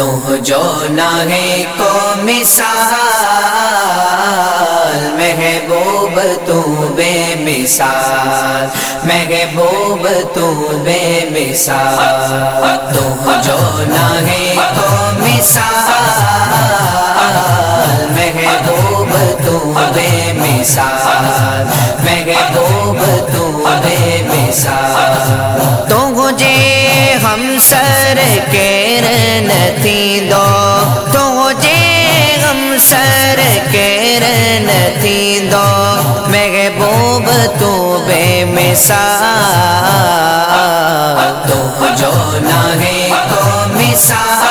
تو جو نہ کو مثال، محبوب تو بے مثال، محبوب تو بے مثال، تو جو نہ کو مثال، محبوب تو بے مثال، محبوب تو بے مثال۔ تو مجھے ہم سر کے تھی دو محبوب تو بے مثال تو جو نہ کو مثال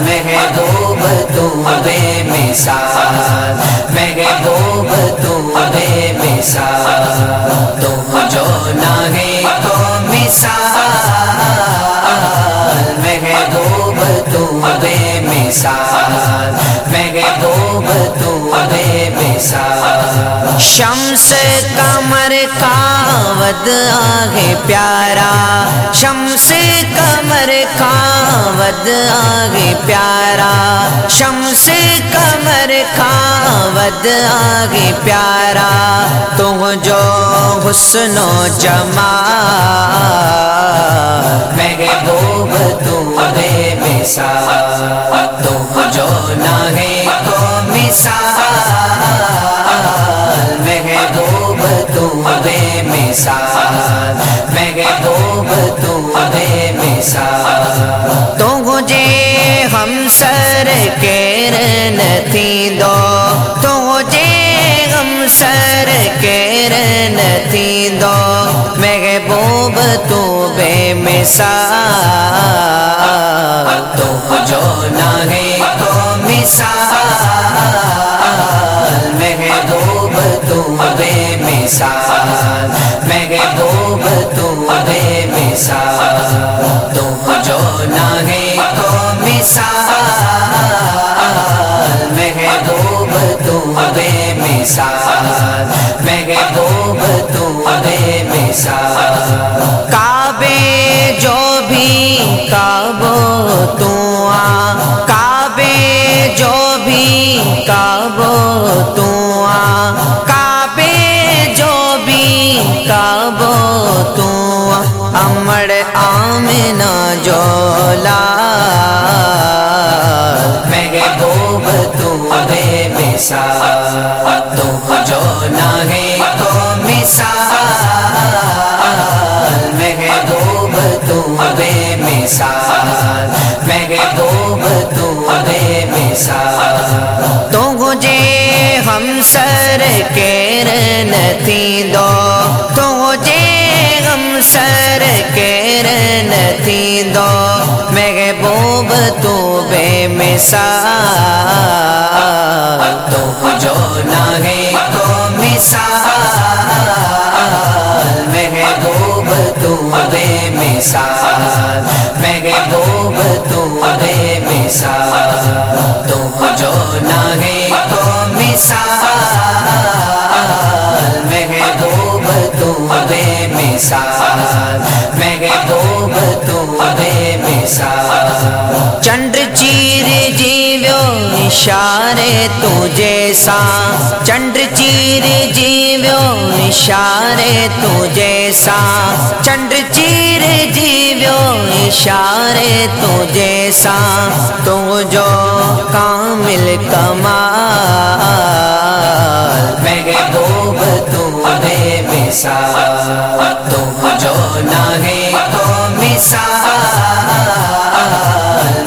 محبوب تو بے مثال محبوب تو بے مثال تو جو نہ کو مثال شمس کمر کا ود آگے پیارا۔ شمس کمر کا ود آگے پیارا۔ شمس کمر کا ود آگے پیارا۔ تو جو حسن و جمال محبوب تو بے مثال تو جو نہ کو مثال تو بے مثال محبوب تو بے مثال تو مجھے ہم سر کے تھی دو تو مجھے ہم سر کے تھی دو محبوب تو بے مثال تو جو نہ کو مثال مثال محبوب تو بے مثال تو جو نہ کو مثال محبوب تو بے مثال محبوب تو بے مثال۔ کعبے جو بھی کعبو تو امڑ آمنا جولا محبوب تو بے مثال تو جو نہ کو مثال محبوب تو بے مثال محبوب تو بے مثال۔ تو مجھے ہم سر کے تھی دو، تو سر کے دو محبوب تو بے مثال۔ تو جو نہ کو مثال۔ محبوب تو بے مثال۔ محبوب تو بے مثال۔ تو جو نہ کو مثال۔ محبوب تو بے مثال۔ اشارے تو جیسا چنڈ چیر جیو اشارے تو جیسا چنڈ چیر جیو اشارے تو جیسا تو جو کامل کمال، محبوب تو بے مثال۔ تو جو نہ کو مثال،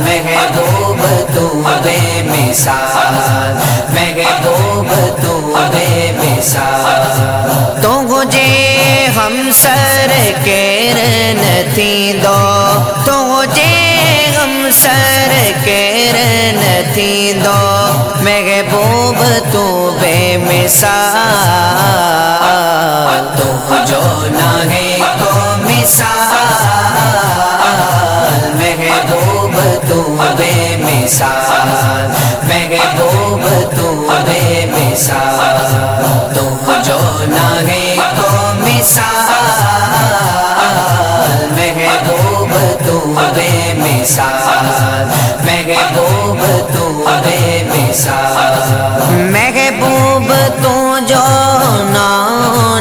محبوب تو بے مثال محبوب تو بے مثال۔ تو مجھے ہم سر کے تھی دو۔ تو مجھے ہم سر کے تھی دو۔ محبوب تو بے مثال۔ مثال، محبوب تو بے مثال، محبوب تو بے مثال۔ محبوب تو جو نا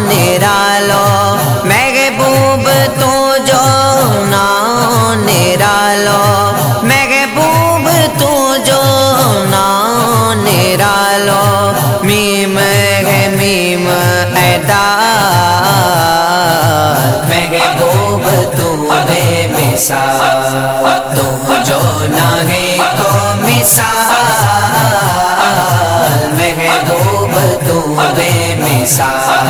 نرالو محبوب تو جو نا نرالو محبوب تو جو نا نرالو میم ہے، میم ادا محبوب تو بے مثال تم جو نہ ہے تو مثال محبوب تو بے مثال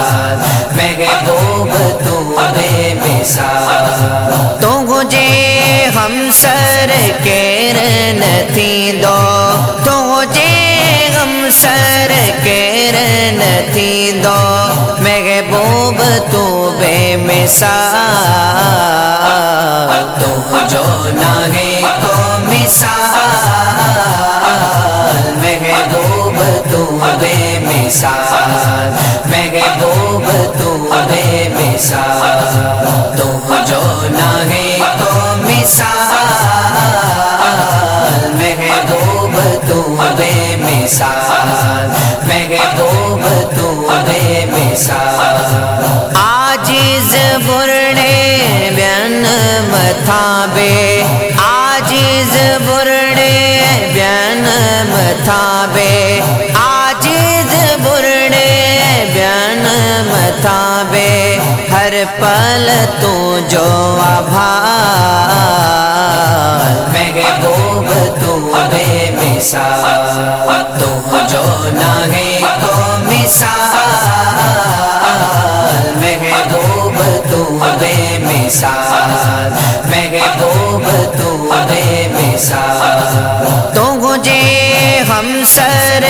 محبوب تو بے مثال تو گجے ہم سر کیرن تھی دو۔ تو ہم سر کیرن تھی دو۔ محبوب تو بے مثال تم جو نہ ہے تو مثال، محبوب تو بے مثال، محبوب تو بے مثال تم جو نہ ہے تو مثال، محبوب تو بے مثال، محبوب متھابے آجز برڑے بیان متھابے آجز برڑے بیان متھابے ہر پل تو جو آبھار محبوب تو بے مثال۔ تم جو نہ ہے تو مثال۔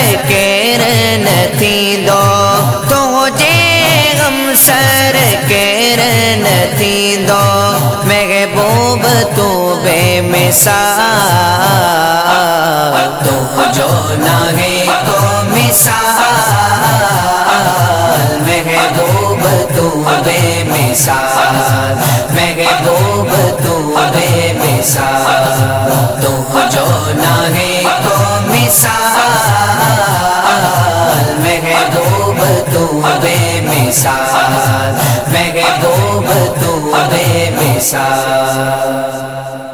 سر کیرن تھی دو تو گجے سر کیرن تھی دو محبوب تو بے مثال۔ تم جو نہ ہے تو مثال۔ محبوب تو بے مثال۔ محبوب تو بے مثال۔ تم جو نہ ہے تو مثال محبوب تو بے مثال محبوب تو بے مثال۔